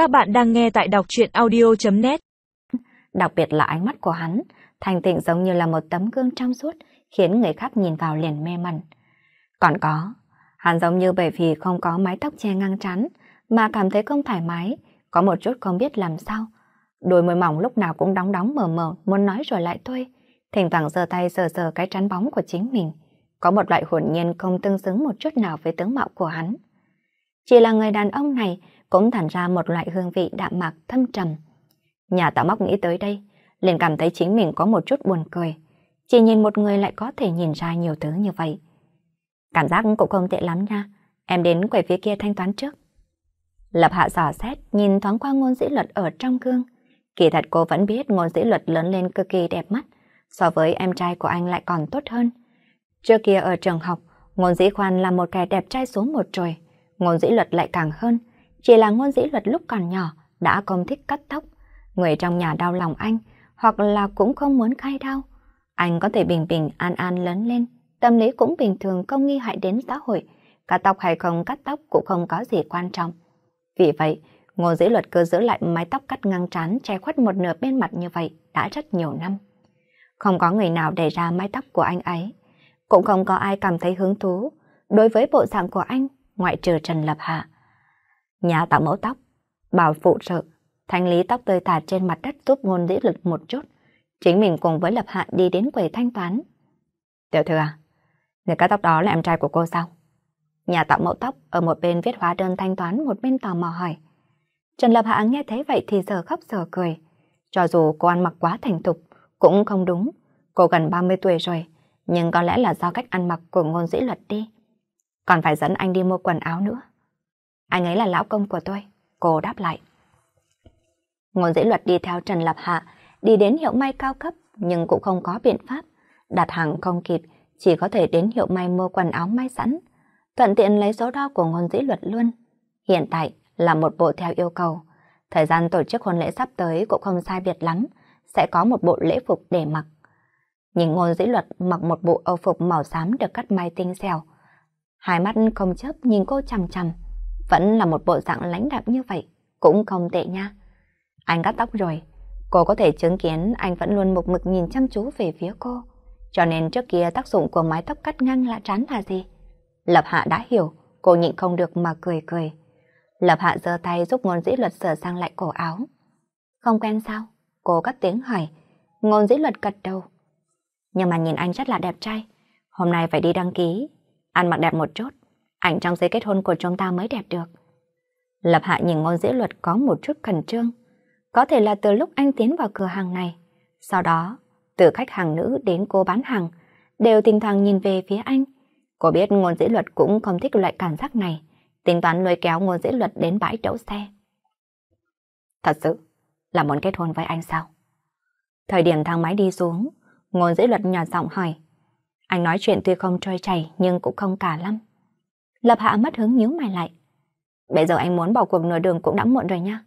Các bạn đang nghe tại đọc truyện audio.net Đặc biệt là ánh mắt của hắn, thành tịnh giống như là một tấm gương trong suốt, khiến người khác nhìn vào liền mê mẩn. Còn có, hắn giống như bởi vì không có mái tóc che ngang chắn, mà cảm thấy không thoải mái, có một chút không biết làm sao. Đôi môi mỏng lúc nào cũng đóng đóng mờ mờ, muốn nói rồi lại thôi. Thỉnh thoảng giơ tay sờ sờ cái trán bóng của chính mình. Có một loại hồn nhiên không tương xứng một chút nào với tướng mạo của hắn. Chỉ là người đàn ông này cũng thành ra một loại hương vị đạm mạc thâm trầm. Nhà tạo móc nghĩ tới đây, liền cảm thấy chính mình có một chút buồn cười. Chỉ nhìn một người lại có thể nhìn ra nhiều thứ như vậy. Cảm giác cũng không tệ lắm nha. Em đến quầy phía kia thanh toán trước. Lập hạ dò xét, nhìn thoáng qua ngôn dĩ luật ở trong gương. Kỳ thật cô vẫn biết ngôn dĩ luật lớn lên cực kỳ đẹp mắt, so với em trai của anh lại còn tốt hơn. Trước kia ở trường học, ngôn dĩ khoan là một kẻ đẹp trai số một trời. Ngôn dĩ luật lại càng hơn, chỉ là ngôn dĩ luật lúc còn nhỏ đã không thích cắt tóc. Người trong nhà đau lòng anh, hoặc là cũng không muốn khai đau. Anh có thể bình bình an an lớn lên, tâm lý cũng bình thường không nghi hại đến xã hội. Cắt tóc hay không cắt tóc cũng không có gì quan trọng. Vì vậy, ngôn dĩ luật cứ giữ lại mái tóc cắt ngang trán che khuất một nửa bên mặt như vậy đã rất nhiều năm. Không có người nào để ra mái tóc của anh ấy. Cũng không có ai cảm thấy hứng thú đối với bộ dạng của anh ngoại trừ Trần Lập Hạ. Nhà tạo mẫu tóc, bảo phụ trợ, thanh lý tóc tơi tả trên mặt đất giúp ngôn dĩ lực một chút. Chính mình cùng với Lập Hạ đi đến quầy thanh toán. Tiểu thư à, người cắt tóc đó là em trai của cô sao? Nhà tạo mẫu tóc ở một bên viết hóa đơn thanh toán một bên tò mò hỏi. Trần Lập Hạ nghe thấy vậy thì giờ khóc giờ cười. Cho dù cô ăn mặc quá thành thục, cũng không đúng. Cô gần 30 tuổi rồi, nhưng có lẽ là do cách ăn mặc của ngôn dĩ luật đi. Còn phải dẫn anh đi mua quần áo nữa. Anh ấy là lão công của tôi. Cô đáp lại. Ngôn dĩ luật đi theo Trần Lập Hạ, đi đến hiệu may cao cấp nhưng cũng không có biện pháp. Đặt hàng không kịp, chỉ có thể đến hiệu may mua quần áo may sẵn. Thuận tiện lấy số đo của ngôn dĩ luật luôn. Hiện tại là một bộ theo yêu cầu. Thời gian tổ chức hôn lễ sắp tới cũng không sai biệt lắm, sẽ có một bộ lễ phục để mặc. Nhìn ngôn dĩ luật mặc một bộ âu phục màu xám được cắt may tinh xèo. Hai mắt không chớp nhìn cô chằm chằm. Vẫn là một bộ dạng lãnh đạm như vậy, cũng không tệ nha. Anh cắt tóc rồi, cô có thể chứng kiến anh vẫn luôn mục mực nhìn chăm chú về phía cô. Cho nên trước kia tác dụng của mái tóc cắt ngang lạ trán là gì? Lập Hạ đã hiểu, cô nhịn không được mà cười cười. Lập Hạ giơ tay giúp ngôn dĩ luật sửa sang lại cổ áo. Không quen sao? Cô cắt tiếng hỏi. Ngôn dĩ luật cật đầu. Nhưng mà nhìn anh rất là đẹp trai. Hôm nay phải đi đăng ký. Ăn mặc đẹp một chút. Ảnh trong giấy kết hôn của chúng ta mới đẹp được. Lập Hạ nhìn ngôn dĩ luật có một chút khẩn trương. Có thể là từ lúc anh tiến vào cửa hàng này. Sau đó, từ khách hàng nữ đến cô bán hàng, đều tình thoảng nhìn về phía anh. Cô biết ngôn dĩ luật cũng không thích loại cảm giác này, tính toán lôi kéo ngôn dĩ luật đến bãi đậu xe. Thật sự, là muốn kết hôn với anh sao? Thời điểm thang máy đi xuống, ngôn dĩ luật nhỏ giọng hỏi. Anh nói chuyện tuy không trôi chảy nhưng cũng không cả lắm. Lập hạ mất hứng nhíu mày lại. Bây giờ anh muốn bỏ cuộc nửa đường cũng đã muộn rồi nha.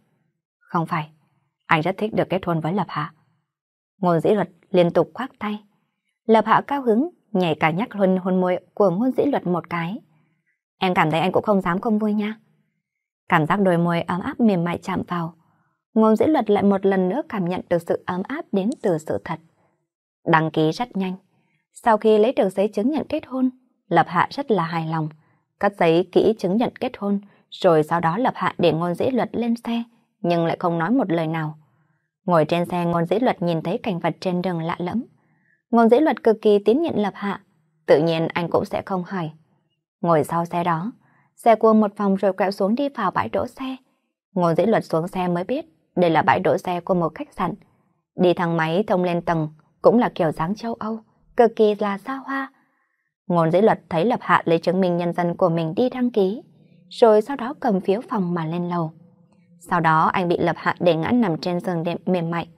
Không phải, anh rất thích được kết hôn với Lập Hạ. Ngôn dĩ luật liên tục khoác tay. Lập Hạ cao hứng, nhảy cả nhắc hôn hôn môi của ngôn dĩ luật một cái. Em cảm thấy anh cũng không dám không vui nha. Cảm giác đôi môi ấm áp mềm mại chạm vào. Ngôn dĩ luật lại một lần nữa cảm nhận được sự ấm áp đến từ sự thật. Đăng ký rất nhanh. Sau khi lấy được giấy chứng nhận kết hôn, Lập Hạ rất là hài lòng. Cắt giấy kỹ chứng nhận kết hôn, rồi sau đó Lập Hạ để ngôn dĩ luật lên xe, nhưng lại không nói một lời nào. Ngồi trên xe ngôn dĩ luật nhìn thấy cảnh vật trên đường lạ lẫm. Ngôn dĩ luật cực kỳ tín nhiệm Lập Hạ, tự nhiên anh cũng sẽ không hỏi. Ngồi sau xe đó, xe cua một vòng rồi quẹo xuống đi vào bãi đỗ xe. Ngôn dĩ luật xuống xe mới biết đây là bãi đỗ xe của một khách sạn. Đi thang máy thông lên tầng cũng là kiểu dáng châu Âu, cực kỳ là xa hoa. Ngôn dĩ luật thấy Lập Hạ lấy chứng minh nhân dân của mình đi đăng ký, rồi sau đó cầm phiếu phòng mà lên lầu. Sau đó anh bị Lập Hạ để ngã nằm trên giường đệm mềm mại.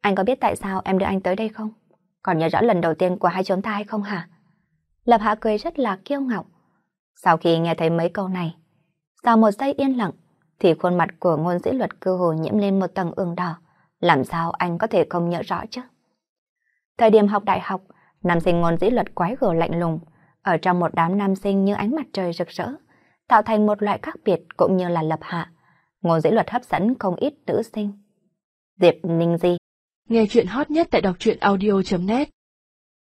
Anh có biết tại sao em đưa anh tới đây không? Còn nhớ rõ lần đầu tiên của hai chúng ta hay không hả? Lập Hạ cười rất là kiêu ngạo. Sau khi nghe thấy mấy câu này, sau một giây yên lặng, thì khuôn mặt của ngôn dĩ luật cơ hồ nhiễm lên một tầng ương đỏ. Làm sao anh có thể không nhớ rõ chứ? Thời điểm học đại học, nam sinh ngôn dĩ luật quái gở lạnh lùng, ở trong một đám nam sinh như ánh mặt trời rực rỡ, tạo thành một loại khác biệt cũng như là lập hạ. Ngôn dĩ luật hấp dẫn không ít nữ sinh. Diệp Ninh Di Nghe chuyện hot nhất tại đọc truyện audio.net